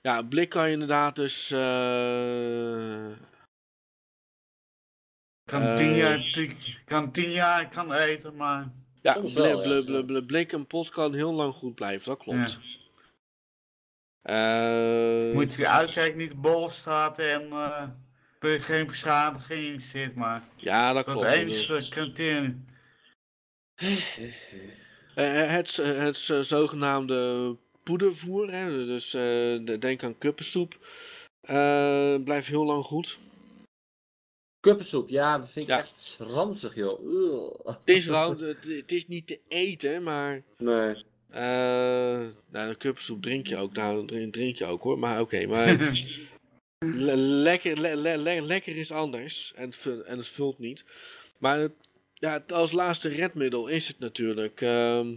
Ja, blik kan je inderdaad dus... eh, Kan Eh, tien jaar, ti- kan tien jaar kan eten, maar ja, ja. bli- bli- blik en pot kan heel lang goed blijven, dat klopt. Eh, moet je uitkijken, niet bol staat en eh, er geen beschadiging in zit, maar ja, dat dat klopt. is enige criterium. Eh, het, het eh, zogenaamde poedervoer, hè, dus eh, de- denk aan kuppensoep, eh, blijft heel lang goed. kuppensoep. Ja, dat vind ik Ja. echt ranzig, joh. Ugh. Het is, het, het is niet te eten, maar Nee. eh nou, de kuppensoep drink je ook, nou drink, je ook hoor, maar oké, maar le- lekker, le- le- le- lekker is anders en het, en het vult niet. Maar het- ja, als laatste redmiddel is het natuurlijk, ehm,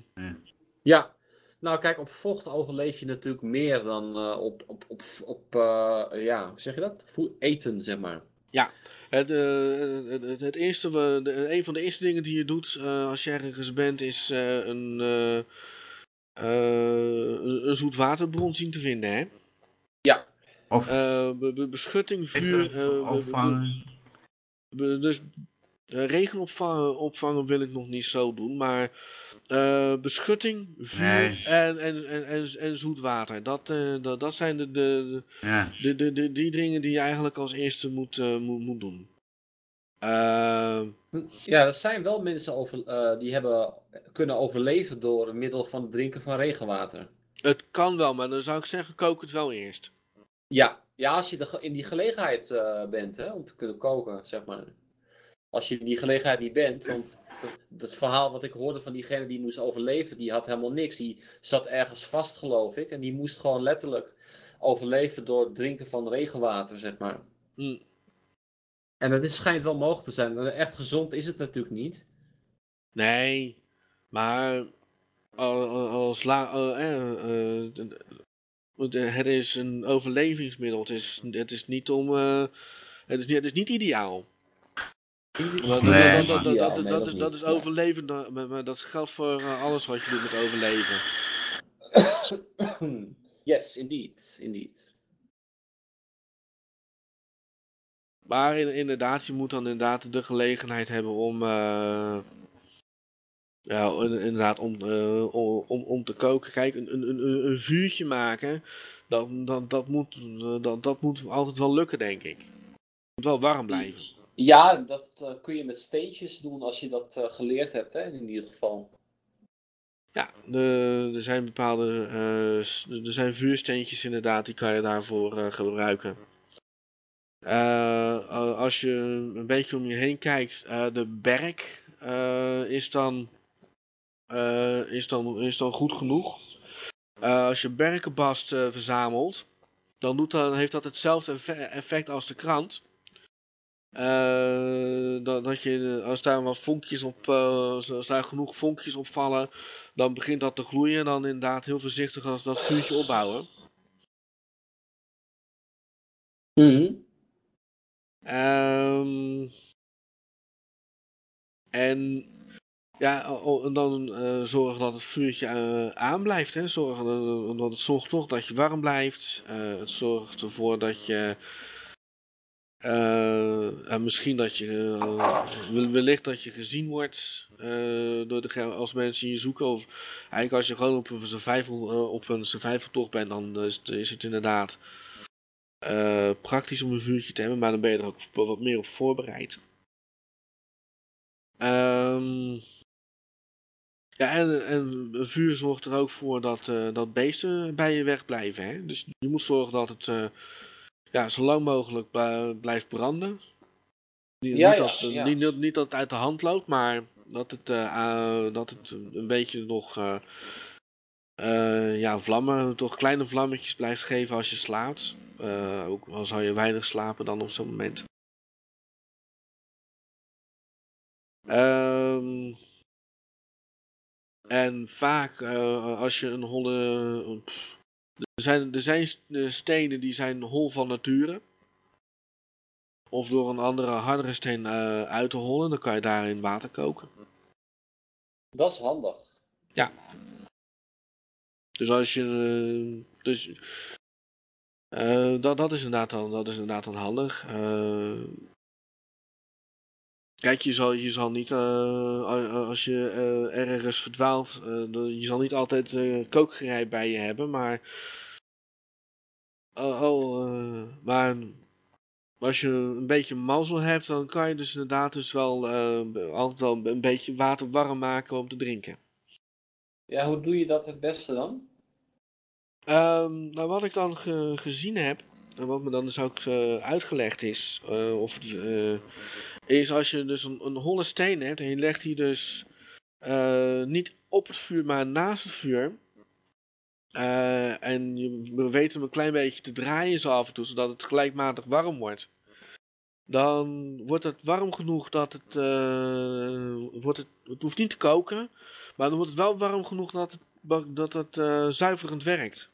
Ja. Nou, kijk, op vocht overleef je natuurlijk meer dan eh, op, op, op, op eh, ja, hoe zeg je dat? Voe- eten, zeg maar. Het, eh, het, eerste, we- de, een van de eerste dingen die je doet eh, als je ergens bent, is eh, een, een, een zoetwaterbron zien te vinden. Hè? Of Eh, be- be- beschutting, vuur. even eh, be- be- opvangen. be- dus eh, regen opvangen, opvangen wil ik nog niet zo doen, maar eh, beschutting, vuur Nee. en, en, en, en, en zoet water. Dat, eh, dat, dat zijn de, de, Ja. de, de, de, die dingen die je eigenlijk als eerste moet, moet, moet doen. Ja, er zijn wel mensen over, eh, die hebben kunnen overleven door middel van het drinken van regenwater. het kan wel, maar dan zou ik zeggen, kook het wel eerst. Ja, ja als je de in die gelegenheid eh, bent hè, om te kunnen koken, zeg maar. Als je in die gelegenheid niet bent, want dat- het verhaal wat ik hoorde van diegene die moest overleven, die had helemaal niks. Die zat ergens vast, geloof ik, en die moest gewoon letterlijk overleven door het drinken van regenwater, zeg maar. Hm. En dat is, schijnt wel mogelijk te zijn. Echt gezond is het natuurlijk niet. Nee, maar al- al- als la, eh, eh, eh, het is een overlevingsmiddel. Het is, het is niet om. het, is het is niet ideaal. Nee, dat, is, dat is overleven, dat- maar, maar dat geldt voor eh, alles wat je doet met overleven. yes, indeed. indeed. Maar in- inderdaad, je moet dan inderdaad de gelegenheid hebben om, eh, ja, in- inderdaad, om, eh, om, om, om te koken. Kijk, een, een, een, een vuurtje maken, dat, dat, dat, moet, dat, dat moet altijd wel lukken, denk ik. Het moet wel warm blijven. Ja, dat eh, kun je met steentjes doen als je dat eh, geleerd hebt, hè, in ieder geval. Ja, de, er zijn bepaalde, eh, er zijn vuursteentjes inderdaad, die kan je daarvoor gebruiken. Als je een beetje om je heen kijkt, de berk is, dan, is, dan, is dan goed genoeg. Als je berkenbast verzamelt, dan, doet dat, heeft dat hetzelfde effe- effect als de krant. Eh, dat, dat je, als daar wat vonkjes op, eh, als daar genoeg vonkjes op vallen, dan begint dat te gloeien. Dan inderdaad heel voorzichtig als dat vuurtje opbouwen. Ehm, en ja, en dan eh, zorgen dat het vuurtje eh, aanblijft. Hè? Zorgen, want het zorgt toch dat je warm blijft. Het zorgt ervoor dat je. Eh, en misschien dat je. eh, wel- wellicht dat je gezien wordt. eh, door de, als mensen je zoeken. Of eigenlijk als je gewoon op een survival, op een survival bent. Dan is het, is het inderdaad. praktisch om een vuurtje te hebben, maar dan ben je er ook wat meer op voorbereid. Ehm, ja, en, en een vuur zorgt er ook voor dat, dat beesten bij je wegblijven. Hè? Dus je moet zorgen dat het ja, zo lang mogelijk bl- blijft branden. Niet, Ja, niet, ja, dat, ja. Niet, niet, niet dat het uit de hand loopt, maar dat het, eh, ah, dat het een beetje nog eh, eh, ja, vlammen, toch kleine vlammetjes blijft geven als je slaapt. Eh, ook al zou je weinig slapen dan op zo'n moment. Ehm, en vaak eh, als je een holle... pff, er zijn, er zijn eh, stenen die zijn hol van nature. Of door een andere hardere steen eh, uit te hollen, dan kan je daarin water koken. Dat is handig. Dus als je. eh, dus. dat, dat, is inderdaad dan, dat is inderdaad dan handig. Kijk, je zal, je zal niet. eh, a- als je eh, ergens verdwaalt. eh, je zal niet altijd kookgerei bij je hebben, maar. Oh, maar. Als je een beetje mazzel hebt, dan kan je dus inderdaad dus wel altijd wel een beetje water warm maken om te drinken. Ja, hoe doe je dat het beste dan? Ehm, nou, wat ik dan ge- gezien heb, en wat me dan dus ook uitgelegd is, of, eh, is als je dus een, een holle steen hebt en je legt die dus eh, niet op het vuur, maar naast het vuur. eh, en je weet hem een klein beetje te draaien zo af en toe, zodat het gelijkmatig warm wordt. Dan wordt het warm genoeg dat het, eh, wordt het, het hoeft niet te koken, maar dan wordt het wel warm genoeg dat het, dat het zuiverend werkt.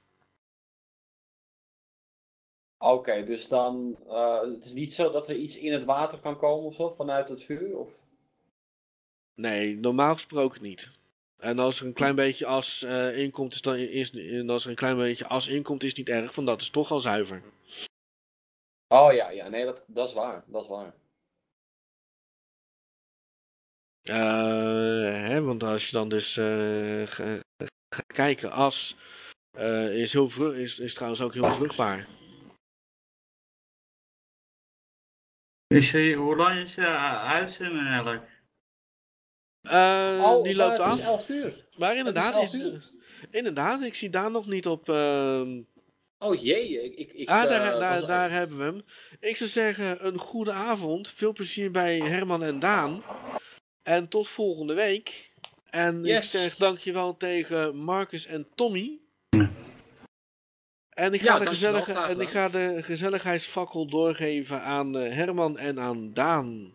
Oké, dus dan. eh, het is niet zo dat er iets in het water kan komen of zo vanuit het vuur? Of... Nee, normaal gesproken niet. En als er een klein beetje as eh, inkomt, is dan is, en als er een klein beetje as inkomt, is het niet erg, want dat is toch al zuiver. Oh ja, ja, nee, dat, dat is waar. Dat is waar. Eh, hè, want als je dan dus ga- gaat kijken, as is, heel is, is trouwens ook heel vruchtbaar. Is je, hoe lang is je uitzending eigenlijk? Eh, oh, die loopt het is af. 11 uur. Maar inderdaad, elf is, uur. inderdaad, ik zie daar nog niet op. ehm, Oh jee, ik. ik, ik ah, eh, daar, daar, was- daar hebben we hem. Ik zou zeggen, een goede avond. Veel plezier bij Herman en Daan. En tot volgende week. En ik zeg dankjewel tegen Marcus en Tommy. En ik Ja, ga, de, gezellige, graag en ik ga de gezelligheidsfakkel doorgeven aan eh, Herman en aan Daan.